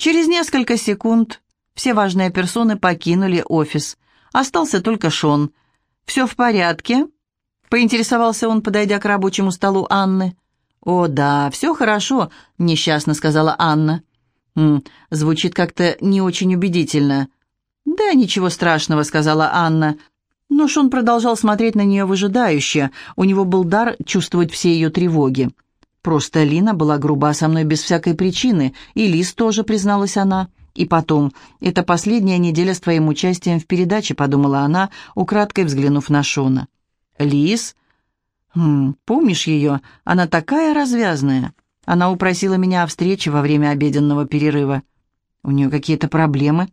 Через несколько секунд все важные персоны покинули офис. Остался только Шон. «Все в порядке?» — поинтересовался он, подойдя к рабочему столу Анны. «О, да, все хорошо», — несчастно сказала Анна. «М «Звучит как-то не очень убедительно». «Да, ничего страшного», — сказала Анна. Но Шон продолжал смотреть на нее выжидающе. У него был дар чувствовать все ее тревоги. Просто Лина была груба со мной без всякой причины, и Лис тоже, призналась она. И потом, это последняя неделя с твоим участием в передаче, подумала она, украдкой взглянув на Шона. Лис? Хм, помнишь ее? Она такая развязная. Она упросила меня о встрече во время обеденного перерыва. У нее какие-то проблемы?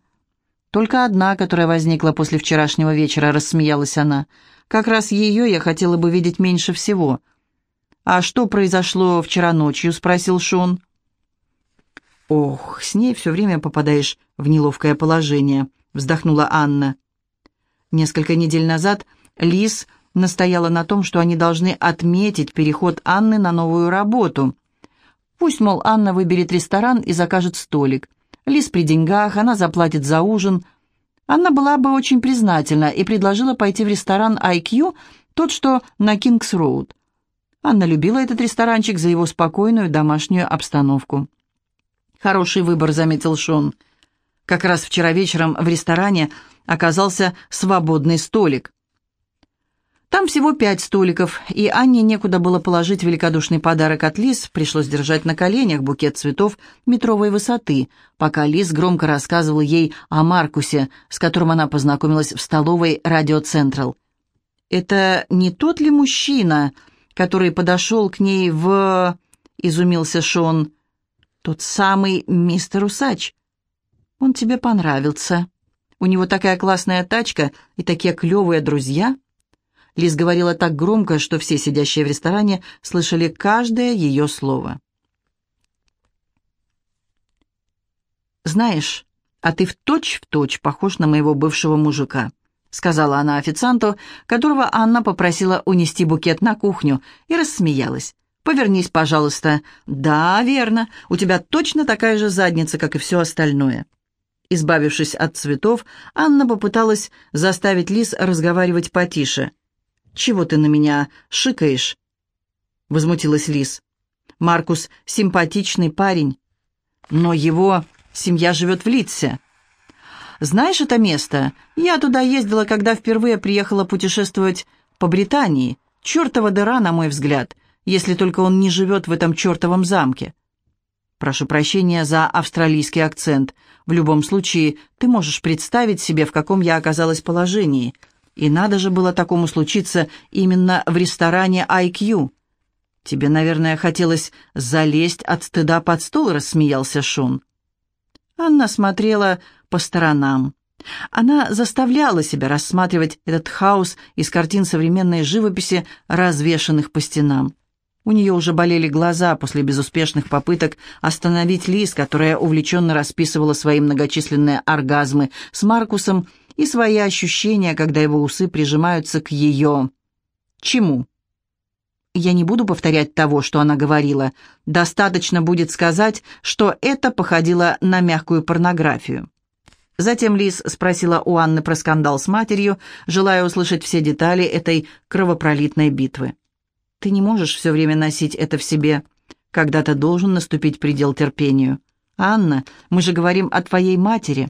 Только одна, которая возникла после вчерашнего вечера, рассмеялась она. Как раз ее я хотела бы видеть меньше всего — «А что произошло вчера ночью?» — спросил Шон. «Ох, с ней все время попадаешь в неловкое положение», — вздохнула Анна. Несколько недель назад Лис настояла на том, что они должны отметить переход Анны на новую работу. Пусть, мол, Анна выберет ресторан и закажет столик. Лис при деньгах, она заплатит за ужин. Анна была бы очень признательна и предложила пойти в ресторан IQ, тот, что на Кингс-Роуд. Анна любила этот ресторанчик за его спокойную домашнюю обстановку. «Хороший выбор», — заметил Шон. Как раз вчера вечером в ресторане оказался свободный столик. Там всего пять столиков, и Анне некуда было положить великодушный подарок от Лиз, пришлось держать на коленях букет цветов метровой высоты, пока Лиз громко рассказывала ей о Маркусе, с которым она познакомилась в столовой «Радио Централ». «Это не тот ли мужчина?» Который подошел к ней в... изумился Шон. Тот самый мистер Усач. Он тебе понравился. У него такая классная тачка и такие клевые друзья. Лиз говорила так громко, что все сидящие в ресторане слышали каждое ее слово. «Знаешь, а ты в точь-в-точь точь похож на моего бывшего мужика», сказала она официанту, которого Анна попросила унести букет на кухню, и рассмеялась. «Повернись, пожалуйста». «Да, верно. У тебя точно такая же задница, как и все остальное». Избавившись от цветов, Анна попыталась заставить Лис разговаривать потише. «Чего ты на меня шикаешь?» — возмутилась Лис. «Маркус — симпатичный парень, но его семья живет в Литсе. Знаешь это место? Я туда ездила, когда впервые приехала путешествовать по Британии. Чертова дыра, на мой взгляд, если только он не живет в этом чертовом замке. Прошу прощения за австралийский акцент. В любом случае, ты можешь представить себе, в каком я оказалась положении. И надо же было такому случиться именно в ресторане IQ. Тебе, наверное, хотелось залезть от стыда под стол, рассмеялся Шон. Анна смотрела по сторонам. Она заставляла себя рассматривать этот хаос из картин современной живописи, развешанных по стенам. У нее уже болели глаза после безуспешных попыток остановить Лиз, которая увлеченно расписывала свои многочисленные оргазмы с Маркусом и свои ощущения, когда его усы прижимаются к ее... Чему? Я не буду повторять того, что она говорила. Достаточно будет сказать, что это походило на мягкую порнографию. Затем Лиз спросила у Анны про скандал с матерью, желая услышать все детали этой кровопролитной битвы. «Ты не можешь все время носить это в себе. Когда-то должен наступить предел терпению. Анна, мы же говорим о твоей матери».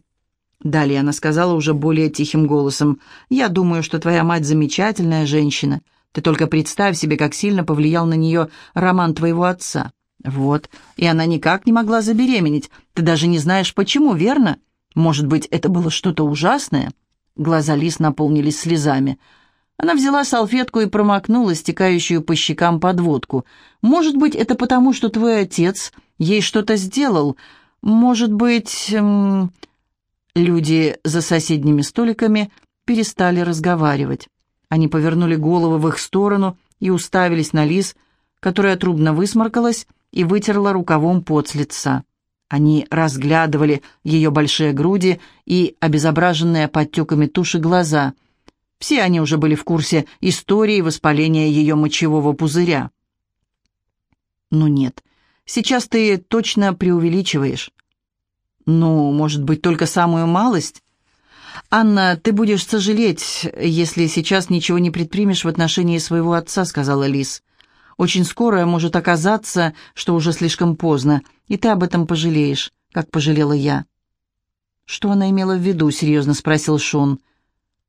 Далее она сказала уже более тихим голосом, «Я думаю, что твоя мать замечательная женщина. Ты только представь себе, как сильно повлиял на нее роман твоего отца. Вот, и она никак не могла забеременеть. Ты даже не знаешь, почему, верно?» Может быть, это было что-то ужасное? Глаза Лис наполнились слезами. Она взяла салфетку и промокнула стекающую по щекам подводку. «Может быть, это потому, что твой отец ей что-то сделал? Может быть...» эм... Люди за соседними столиками перестали разговаривать. Они повернули головы в их сторону и уставились на Лис, которая трудно высморкалась и вытерла рукавом пот с лица. Они разглядывали ее большие груди и обезображенные подтеками туши глаза. Все они уже были в курсе истории воспаления ее мочевого пузыря. «Ну нет, сейчас ты точно преувеличиваешь». «Ну, может быть, только самую малость?» «Анна, ты будешь сожалеть, если сейчас ничего не предпримешь в отношении своего отца», — сказала Лис. «Очень скоро может оказаться, что уже слишком поздно, и ты об этом пожалеешь, как пожалела я». «Что она имела в виду?» — серьезно спросил Шон.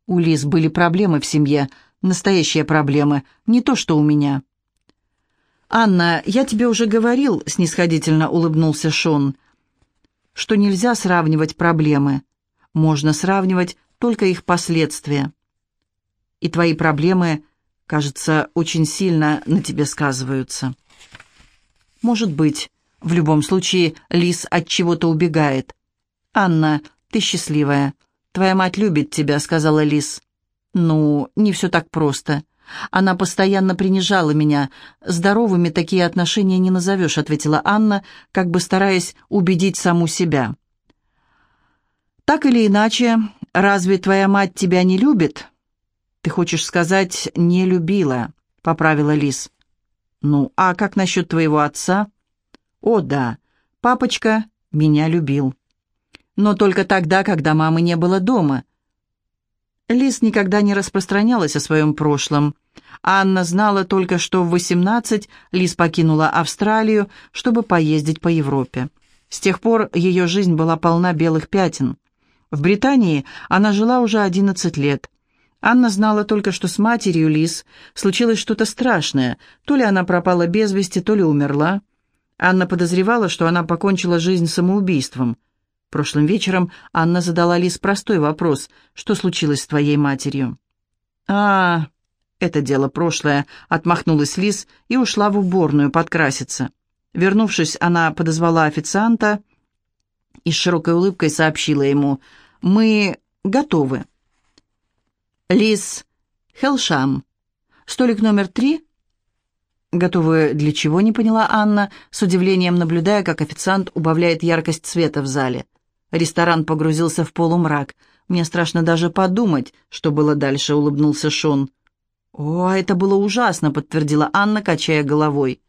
«У Лис были проблемы в семье, настоящие проблемы, не то, что у меня». «Анна, я тебе уже говорил», — снисходительно улыбнулся Шон, «что нельзя сравнивать проблемы. Можно сравнивать только их последствия. И твои проблемы, кажется, очень сильно на тебе сказываются». «Может быть. В любом случае, Лис от чего-то убегает. Анна, ты счастливая. Твоя мать любит тебя», — сказала Лис. «Ну, не все так просто. Она постоянно принижала меня. Здоровыми такие отношения не назовешь», — ответила Анна, как бы стараясь убедить саму себя. «Так или иначе, разве твоя мать тебя не любит?» «Ты хочешь сказать, не любила», — поправила Лис. «Ну, а как насчет твоего отца?» «О, да, папочка меня любил. Но только тогда, когда мамы не было дома. Лис никогда не распространялась о своем прошлом. Анна знала только, что в 18 Лис покинула Австралию, чтобы поездить по Европе. С тех пор ее жизнь была полна белых пятен. В Британии она жила уже 11 лет. Анна знала только, что с матерью Лис случилось что-то страшное. То ли она пропала без вести, то ли умерла. Анна подозревала, что она покончила жизнь самоубийством. Прошлым вечером Анна задала Лис простой вопрос. «Что случилось с твоей матерью?» «А, это дело прошлое», — отмахнулась Лис и ушла в уборную подкраситься. Вернувшись, она подозвала официанта и с широкой улыбкой сообщила ему «Мы готовы». «Лис Хелшам. Столик номер три?» «Готовы для чего?» — не поняла Анна, с удивлением наблюдая, как официант убавляет яркость света в зале. Ресторан погрузился в полумрак. «Мне страшно даже подумать, что было дальше», — улыбнулся Шон. «О, это было ужасно», — подтвердила Анна, качая головой.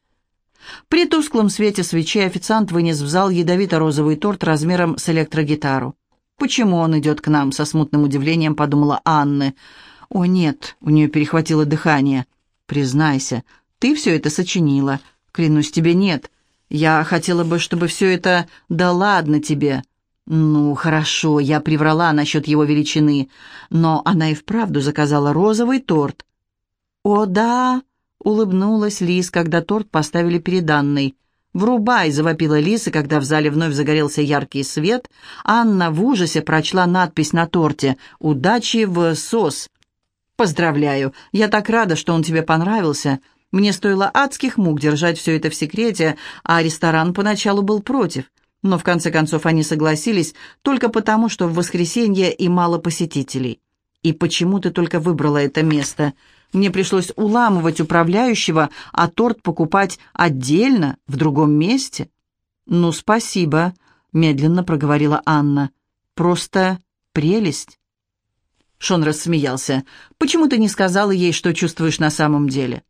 При тусклом свете свечей официант вынес в зал ядовито-розовый торт размером с электрогитару. «Почему он идет к нам?» — со смутным удивлением подумала Анна. «О, нет», — у нее перехватило дыхание. «Признайся, ты все это сочинила. Клянусь тебе, нет. Я хотела бы, чтобы все это... Да ладно тебе. Ну, хорошо, я приврала насчет его величины, но она и вправду заказала розовый торт. «О, да!» — улыбнулась Лис, когда торт поставили перед Анной. «Врубай!» — завопила Лиса, когда в зале вновь загорелся яркий свет. Анна в ужасе прочла надпись на торте «Удачи в СОС». «Поздравляю! Я так рада, что он тебе понравился. Мне стоило адских мук держать все это в секрете, а ресторан поначалу был против. Но в конце концов они согласились только потому, что в воскресенье и мало посетителей. И почему ты только выбрала это место? Мне пришлось уламывать управляющего, а торт покупать отдельно, в другом месте. Ну, спасибо, медленно проговорила Анна. Просто прелесть. Шон рассмеялся. «Почему ты не сказала ей, что чувствуешь на самом деле?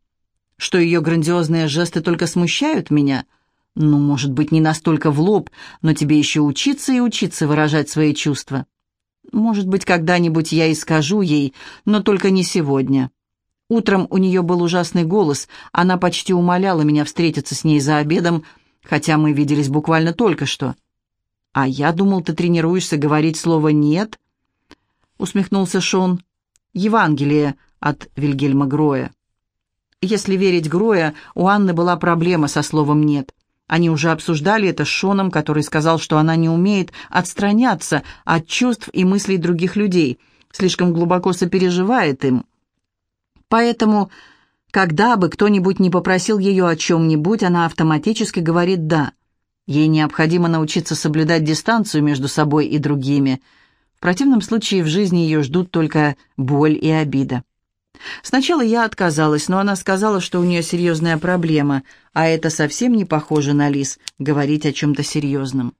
Что ее грандиозные жесты только смущают меня?» Ну, может быть, не настолько в лоб, но тебе еще учиться и учиться выражать свои чувства. Может быть, когда-нибудь я и скажу ей, но только не сегодня. Утром у нее был ужасный голос, она почти умоляла меня встретиться с ней за обедом, хотя мы виделись буквально только что. «А я думал, ты тренируешься говорить слово «нет», — усмехнулся Шон. «Евангелие от Вильгельма Гроя». Если верить Гроя, у Анны была проблема со словом «нет». Они уже обсуждали это с Шоном, который сказал, что она не умеет отстраняться от чувств и мыслей других людей, слишком глубоко сопереживает им. Поэтому, когда бы кто-нибудь не попросил ее о чем-нибудь, она автоматически говорит «да». Ей необходимо научиться соблюдать дистанцию между собой и другими. В противном случае в жизни ее ждут только боль и обида. Сначала я отказалась, но она сказала, что у нее серьезная проблема, а это совсем не похоже на Лис, говорить о чем-то серьезном.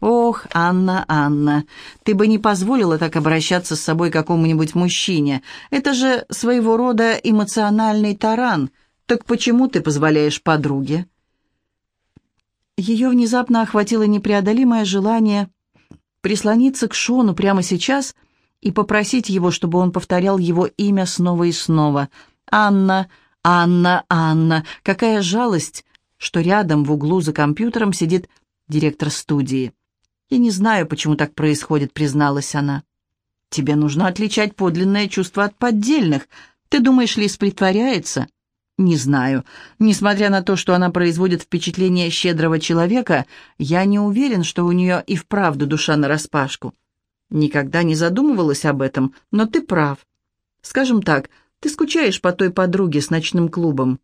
«Ох, Анна, Анна, ты бы не позволила так обращаться с собой какому-нибудь мужчине. Это же своего рода эмоциональный таран. Так почему ты позволяешь подруге?» Ее внезапно охватило непреодолимое желание прислониться к Шону прямо сейчас и попросить его, чтобы он повторял его имя снова и снова. «Анна, Анна, Анна». Какая жалость, что рядом в углу за компьютером сидит директор студии. «Я не знаю, почему так происходит», — призналась она. «Тебе нужно отличать подлинное чувство от поддельных. Ты думаешь, Лис притворяется?» «Не знаю. Несмотря на то, что она производит впечатление щедрого человека, я не уверен, что у нее и вправду душа нараспашку. Никогда не задумывалась об этом, но ты прав. Скажем так, ты скучаешь по той подруге с ночным клубом?»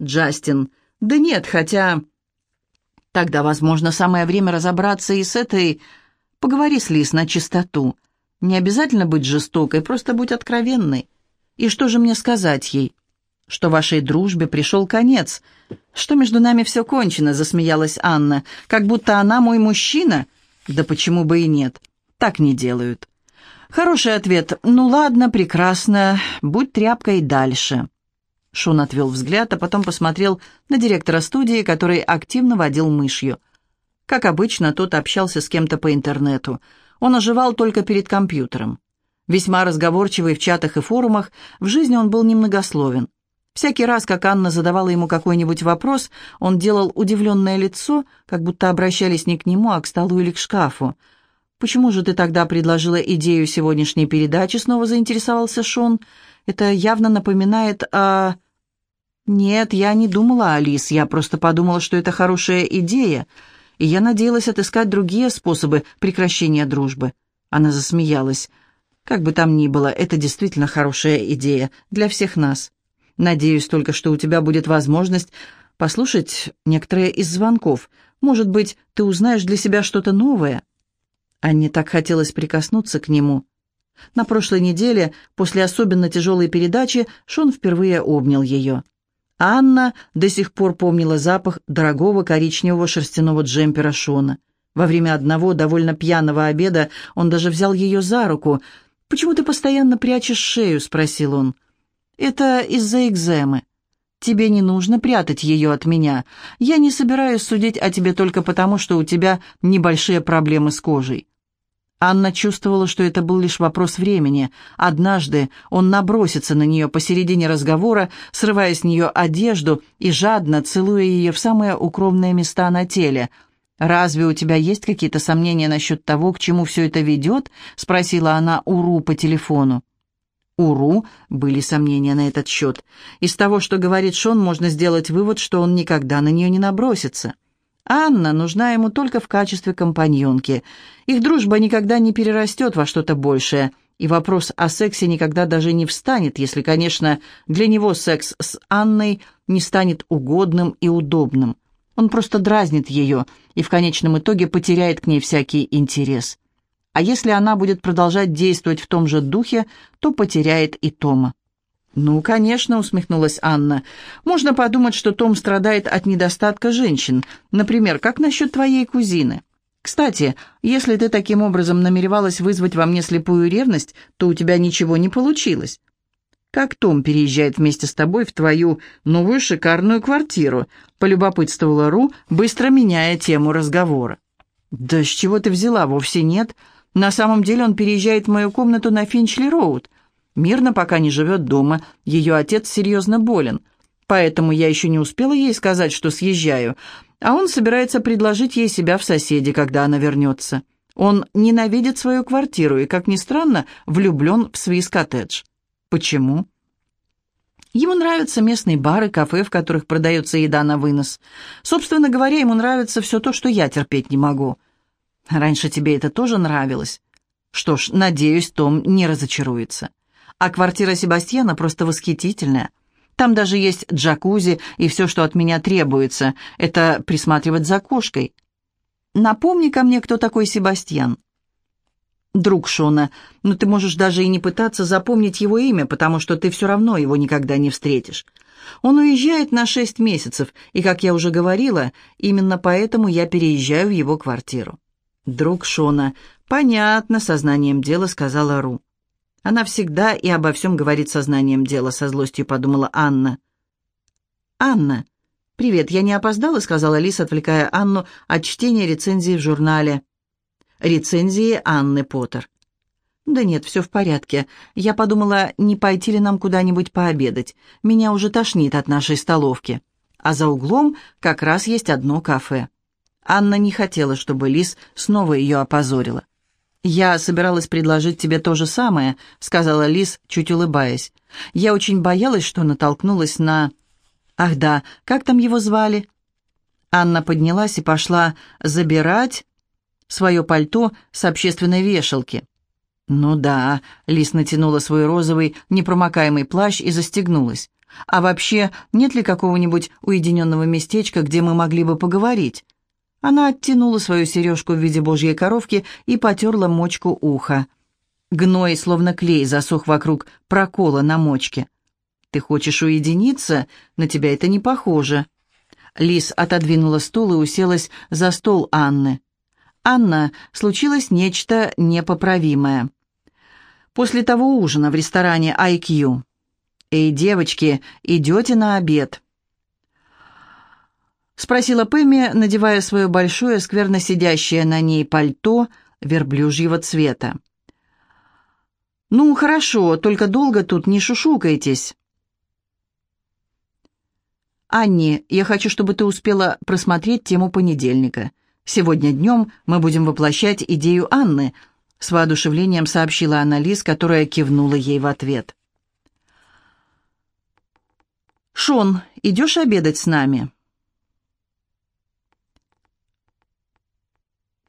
«Джастин. Да нет, хотя...» Тогда, возможно, самое время разобраться и с этой... Поговори с Лис на чистоту. Не обязательно быть жестокой, просто будь откровенной. И что же мне сказать ей? Что вашей дружбе пришел конец. Что между нами все кончено, засмеялась Анна. Как будто она мой мужчина. Да почему бы и нет. Так не делают. Хороший ответ. Ну ладно, прекрасно. Будь тряпкой дальше. Шон отвел взгляд, а потом посмотрел на директора студии, который активно водил мышью. Как обычно, тот общался с кем-то по интернету. Он оживал только перед компьютером. Весьма разговорчивый в чатах и форумах, в жизни он был немногословен. Всякий раз, как Анна задавала ему какой-нибудь вопрос, он делал удивленное лицо, как будто обращались не к нему, а к столу или к шкафу. «Почему же ты тогда предложила идею сегодняшней передачи?» — снова заинтересовался Шон. «Это явно напоминает о...» «Нет, я не думала, Алис, я просто подумала, что это хорошая идея, и я надеялась отыскать другие способы прекращения дружбы». Она засмеялась. «Как бы там ни было, это действительно хорошая идея для всех нас. Надеюсь только, что у тебя будет возможность послушать некоторые из звонков. Может быть, ты узнаешь для себя что-то новое». Анне так хотелось прикоснуться к нему. На прошлой неделе, после особенно тяжелой передачи, Шон впервые обнял ее. Анна до сих пор помнила запах дорогого коричневого шерстяного джемпера Шона. Во время одного довольно пьяного обеда он даже взял ее за руку. «Почему ты постоянно прячешь шею?» — спросил он. «Это из-за экземы. Тебе не нужно прятать ее от меня. Я не собираюсь судить о тебе только потому, что у тебя небольшие проблемы с кожей. Анна чувствовала, что это был лишь вопрос времени. Однажды он набросится на нее посередине разговора, срывая с нее одежду и жадно целуя ее в самые укромные места на теле. «Разве у тебя есть какие-то сомнения насчет того, к чему все это ведет?» — спросила она Уру по телефону. Уру были сомнения на этот счет. Из того, что говорит Шон, можно сделать вывод, что он никогда на нее не набросится. Анна нужна ему только в качестве компаньонки. Их дружба никогда не перерастет во что-то большее, и вопрос о сексе никогда даже не встанет, если, конечно, для него секс с Анной не станет угодным и удобным. Он просто дразнит ее и в конечном итоге потеряет к ней всякий интерес. А если она будет продолжать действовать в том же духе, то потеряет и Тома. «Ну, конечно», — усмехнулась Анна. «Можно подумать, что Том страдает от недостатка женщин. Например, как насчет твоей кузины? Кстати, если ты таким образом намеревалась вызвать во мне слепую ревность, то у тебя ничего не получилось. Как Том переезжает вместе с тобой в твою новую шикарную квартиру?» — полюбопытствовала Ру, быстро меняя тему разговора. «Да с чего ты взяла? Вовсе нет. На самом деле он переезжает в мою комнату на Финчли-Роуд». Мирно пока не живет дома, ее отец серьезно болен. Поэтому я еще не успела ей сказать, что съезжаю, а он собирается предложить ей себя в соседи, когда она вернется. Он ненавидит свою квартиру и, как ни странно, влюблен в Свис-коттедж. Почему? Ему нравятся местные бары, кафе, в которых продается еда на вынос. Собственно говоря, ему нравится все то, что я терпеть не могу. Раньше тебе это тоже нравилось? Что ж, надеюсь, Том не разочаруется. А квартира Себастьяна просто восхитительная. Там даже есть джакузи и все, что от меня требуется. Это присматривать за кошкой. Напомни-ка мне, кто такой Себастьян. Друг Шона, но ты можешь даже и не пытаться запомнить его имя, потому что ты все равно его никогда не встретишь. Он уезжает на шесть месяцев, и, как я уже говорила, именно поэтому я переезжаю в его квартиру. Друг Шона, понятно, сознанием дела сказала Ру. Она всегда и обо всем говорит сознанием дела, со злостью подумала Анна. «Анна, привет, я не опоздала?» — сказала Лиса, отвлекая Анну от чтения рецензии в журнале. Рецензии Анны Поттер. «Да нет, все в порядке. Я подумала, не пойти ли нам куда-нибудь пообедать. Меня уже тошнит от нашей столовки. А за углом как раз есть одно кафе». Анна не хотела, чтобы Лис снова ее опозорила. «Я собиралась предложить тебе то же самое», — сказала Лис, чуть улыбаясь. «Я очень боялась, что натолкнулась на...» «Ах да, как там его звали?» Анна поднялась и пошла забирать свое пальто с общественной вешалки. «Ну да», — Лис натянула свой розовый непромокаемый плащ и застегнулась. «А вообще, нет ли какого-нибудь уединенного местечка, где мы могли бы поговорить?» Она оттянула свою сережку в виде божьей коровки и потерла мочку уха. Гной, словно клей, засох вокруг прокола на мочке. «Ты хочешь уединиться? На тебя это не похоже». Лис отодвинула стул и уселась за стол Анны. Анна, случилось нечто непоправимое. После того ужина в ресторане IQ. «Эй, девочки, идете на обед?» Спросила Пэмми, надевая свое большое, скверно сидящее на ней пальто верблюжьего цвета. «Ну, хорошо, только долго тут не шушукайтесь». «Анни, я хочу, чтобы ты успела просмотреть тему понедельника. Сегодня днем мы будем воплощать идею Анны», — с воодушевлением сообщила Анна-Лиз, которая кивнула ей в ответ. «Шон, идешь обедать с нами?»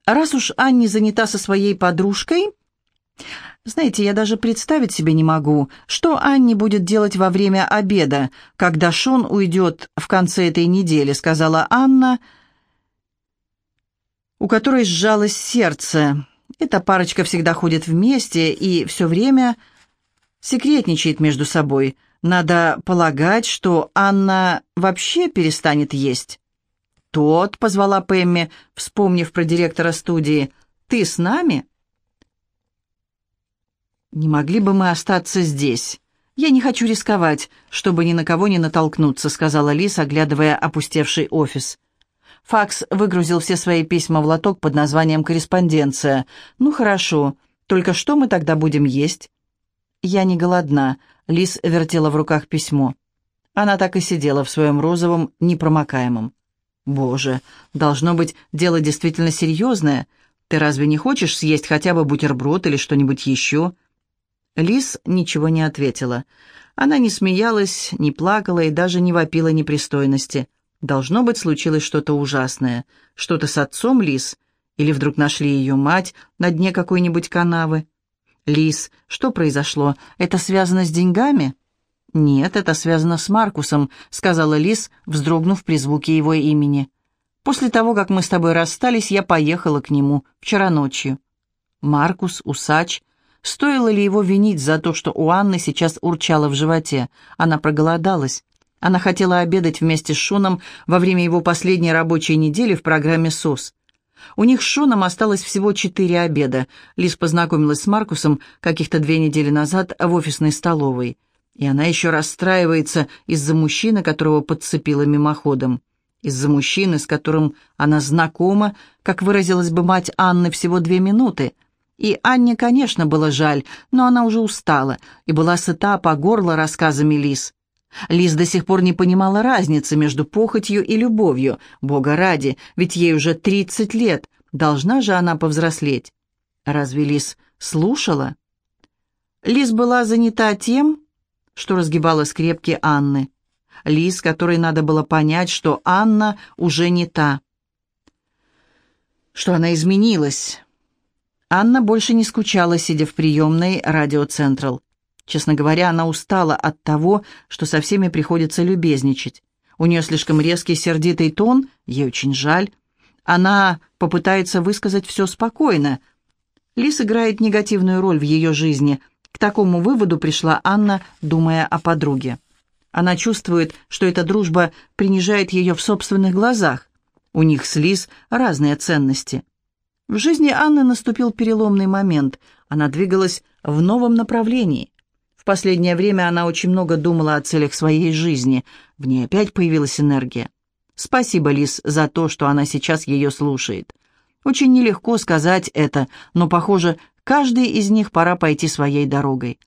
Раз уж Анни занята со своей подружкой... Знаете, я даже представить себе не могу, что Анни будет делать во время обеда, когда Шон уйдет в конце этой недели, сказала Анна, — у которой сжалось сердце. Эта парочка всегда ходит вместе и все время секретничает между собой. Надо полагать, что Анна вообще перестанет есть. «Тот», — позвала Пэмми, вспомнив про директора студии, — «ты с нами?» «Не могли бы мы остаться здесь?» «Я не хочу рисковать, чтобы ни на кого не натолкнуться», — сказала Лис, оглядывая опустевший офис. Факс выгрузил все свои письма в лоток под названием «Корреспонденция». «Ну хорошо, только что мы тогда будем есть?» «Я не голодна», — Лис вертела в руках письмо. Она так и сидела в своем розовом, непромокаемом. «Боже, должно быть, дело действительно серьезное. Ты разве не хочешь съесть хотя бы бутерброд или что-нибудь еще?» Лис ничего не ответила. Она не смеялась, не плакала и даже не вопила непристойности. Должно быть, случилось что-то ужасное. Что-то с отцом Лис? Или вдруг нашли ее мать на дне какой-нибудь канавы? Лис, что произошло? Это связано с деньгами? Нет, это связано с Маркусом, сказала Лис, вздрогнув при звуке его имени. После того, как мы с тобой расстались, я поехала к нему вчера ночью. Маркус, усач. Стоило ли его винить за то, что у Анны сейчас урчало в животе? Она проголодалась. Она хотела обедать вместе с Шоном во время его последней рабочей недели в программе «СОС». У них с Шоном осталось всего четыре обеда. Лиз познакомилась с Маркусом каких-то две недели назад в офисной столовой. И она еще расстраивается из-за мужчины, которого подцепила мимоходом. Из-за мужчины, с которым она знакома, как выразилась бы мать Анны, всего две минуты. И Анне, конечно, было жаль, но она уже устала и была сыта по горло рассказами Лиз. Лиз до сих пор не понимала разницы между похотью и любовью. Бога ради, ведь ей уже тридцать лет. Должна же она повзрослеть. Разве Лиз слушала? Лиз была занята тем, что разгибала скрепки Анны. Лиз, которой надо было понять, что Анна уже не та. Что она изменилась. Анна больше не скучала, сидя в приемной «Радио Централ». Честно говоря, она устала от того, что со всеми приходится любезничать. У нее слишком резкий сердитый тон, ей очень жаль. Она попытается высказать все спокойно. Лис играет негативную роль в ее жизни. К такому выводу пришла Анна, думая о подруге. Она чувствует, что эта дружба принижает ее в собственных глазах. У них с Лис разные ценности. В жизни Анны наступил переломный момент. Она двигалась в новом направлении. В последнее время она очень много думала о целях своей жизни. В ней опять появилась энергия. Спасибо, Лис, за то, что она сейчас ее слушает. Очень нелегко сказать это, но, похоже, каждый из них пора пойти своей дорогой.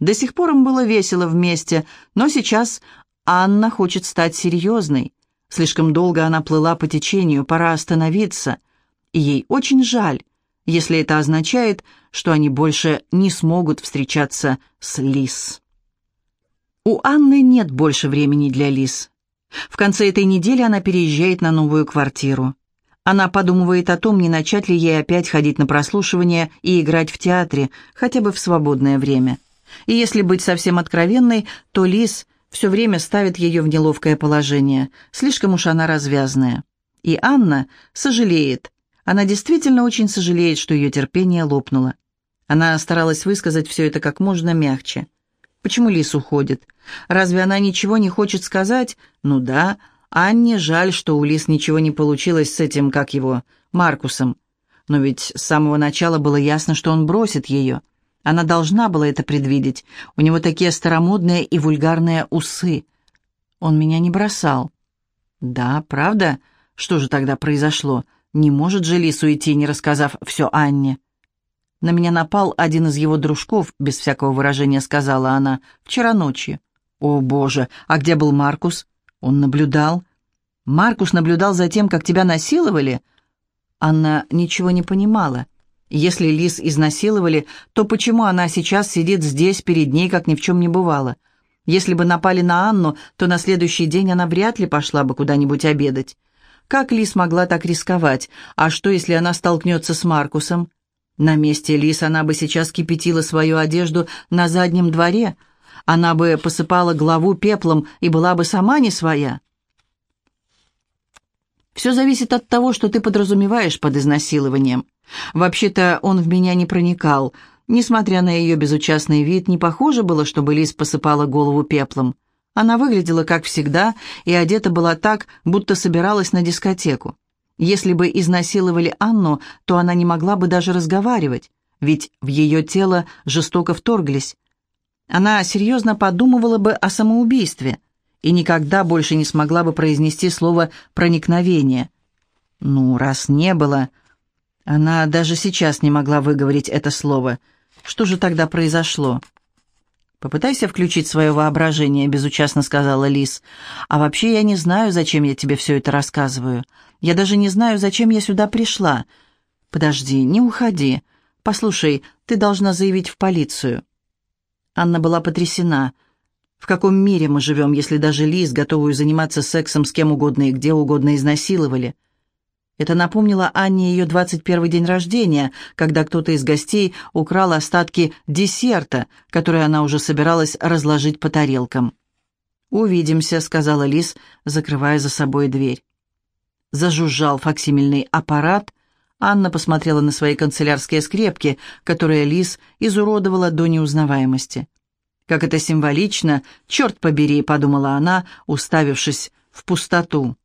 До сих пор им было весело вместе, но сейчас Анна хочет стать серьезной. Слишком долго она плыла по течению, пора остановиться. И ей очень жаль, если это означает, что они больше не смогут встречаться с Лис. У Анны нет больше времени для Лис. В конце этой недели она переезжает на новую квартиру. Она подумывает о том, не начать ли ей опять ходить на прослушивание и играть в театре, хотя бы в свободное время. И если быть совсем откровенной, то Лис все время ставит ее в неловкое положение, слишком уж она развязная. И Анна сожалеет. Она действительно очень сожалеет, что ее терпение лопнуло. Она старалась высказать все это как можно мягче. Почему Лис уходит? Разве она ничего не хочет сказать? Ну да, Анне жаль, что у Лис ничего не получилось с этим, как его, Маркусом. Но ведь с самого начала было ясно, что он бросит ее. Она должна была это предвидеть. У него такие старомодные и вульгарные усы. Он меня не бросал. Да, правда? Что же тогда произошло? Не может же Лис уйти, не рассказав все Анне. На меня напал один из его дружков, без всякого выражения сказала она, вчера ночью. О, боже, а где был Маркус? Он наблюдал. Маркус наблюдал за тем, как тебя насиловали? Анна ничего не понимала. Если Лис изнасиловали, то почему она сейчас сидит здесь перед ней, как ни в чем не бывало? Если бы напали на Анну, то на следующий день она вряд ли пошла бы куда-нибудь обедать. Как Лис могла так рисковать? А что, если она столкнется с Маркусом? На месте Лис она бы сейчас кипятила свою одежду на заднем дворе – она бы посыпала главу пеплом и была бы сама не своя. Все зависит от того, что ты подразумеваешь под изнасилованием. Вообще-то он в меня не проникал. Несмотря на ее безучастный вид, не похоже было, чтобы Лиз посыпала голову пеплом. Она выглядела как всегда и одета была так, будто собиралась на дискотеку. Если бы изнасиловали Анну, то она не могла бы даже разговаривать, ведь в ее тело жестоко вторглись. Она серьезно подумывала бы о самоубийстве и никогда больше не смогла бы произнести слово «проникновение». Ну, раз не было... Она даже сейчас не могла выговорить это слово. Что же тогда произошло? «Попытайся включить свое воображение», — безучастно сказала Лис. «А вообще я не знаю, зачем я тебе все это рассказываю. Я даже не знаю, зачем я сюда пришла. Подожди, не уходи. Послушай, ты должна заявить в полицию». Анна была потрясена. В каком мире мы живем, если даже Лиз, готовую заниматься сексом с кем угодно и где угодно, изнасиловали? Это напомнило Анне ее 21 день рождения, когда кто-то из гостей украл остатки десерта, который она уже собиралась разложить по тарелкам. «Увидимся», — сказала Лиз, закрывая за собой дверь. Зажужжал факсимильный аппарат — Анна посмотрела на свои канцелярские скрепки, которые Лис изуродовала до неузнаваемости. «Как это символично! Черт побери!» — подумала она, уставившись в пустоту.